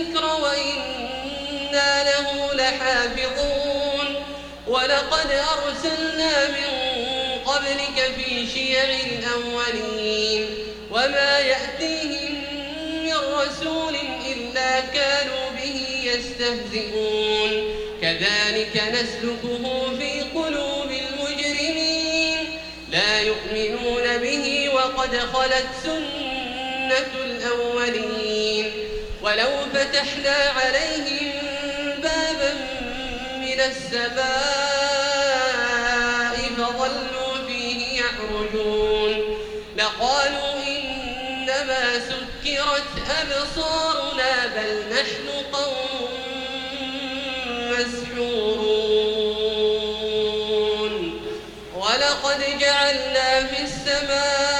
الذكر وإنا له لحافظون. ولقد أرسلنا من قبلك في شيع الأولين. وما يأتيهم من رسول إلا كانوا به يستهزئون. كذلك نسلكه في قلوب المجرمين. لا يؤمنون به وقد خلت سنة الأولين. ولو فتحنا عليهم بابا من السماء فظلوا فيه يعرجون. لقالوا إنما سكرت أبصارنا بل نحن قوم مسحورون. ولقد جعلنا في السماء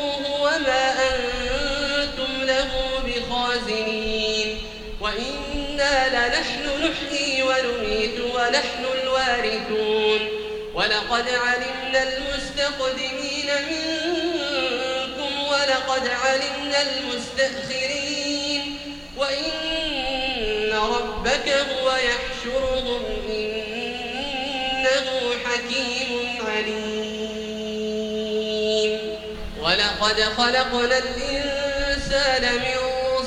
وإنا لنحن نحيي ونميت ونحن الوارثون ولقد علمنا المستقدمين منكم ولقد علمنا المستأخرين. وإن ربك هو يحشرهم إنه حكيم عليم. ولقد خلقنا الإنسان من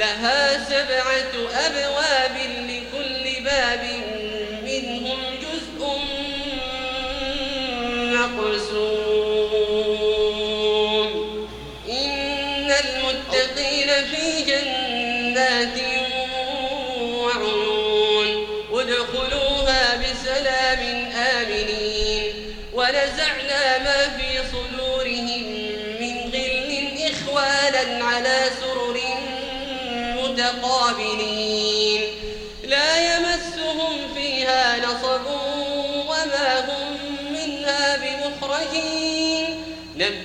لها سبعة أبواب لكل باب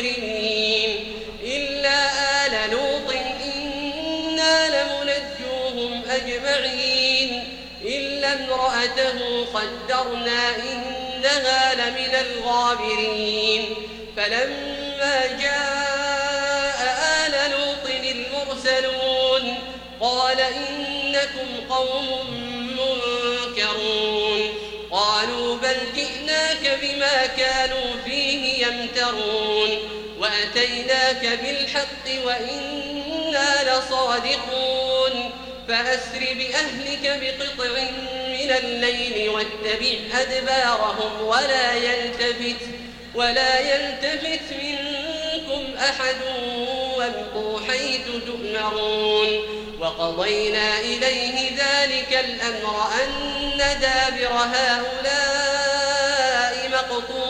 مجرمين إلا آل لوط إنا لمنجوهم أجمعين إلا امرأته قدرنا إنها لمن الغابرين فلما جاء آل لوط المرسلون قال إنكم قوم منكرون قالوا بل جئناك بما كانوا فيه يمترون وأتيناك بالحق وإنا لصادقون. فأسر بأهلك بقطع من الليل واتبع أدبارهم ولا يلتفت ولا يلتفت منكم أحد وامضوا حيث تؤمرون. وقضينا إليه ذلك الأمر أن دابر هؤلاء مقطوع.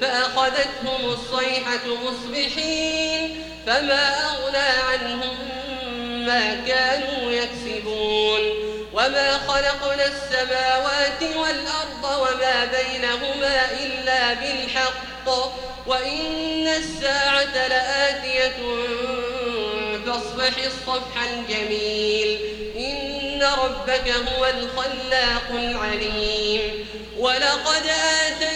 فأخذتهم الصيحة مصبحين فما أغنى عنهم ما كانوا يكسبون وما خلقنا السماوات والأرض وما بينهما إلا بالحق وإن الساعة لآتية فاصفح الصفح الجميل إن ربك هو الخلاق العليم ولقد آتيناك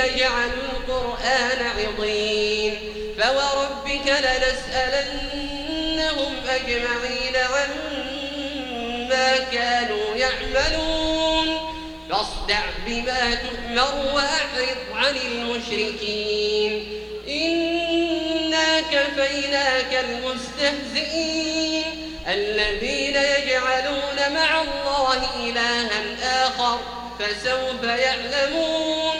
الذين جعلوا القرآن عظيم فوربك لنسألنهم أجمعين عما كانوا يعملون فاصدع بما تؤمر وأعرض عن المشركين إنا كفيناك المستهزئين الذين يجعلون مع الله إلها آخر فسوف يعلمون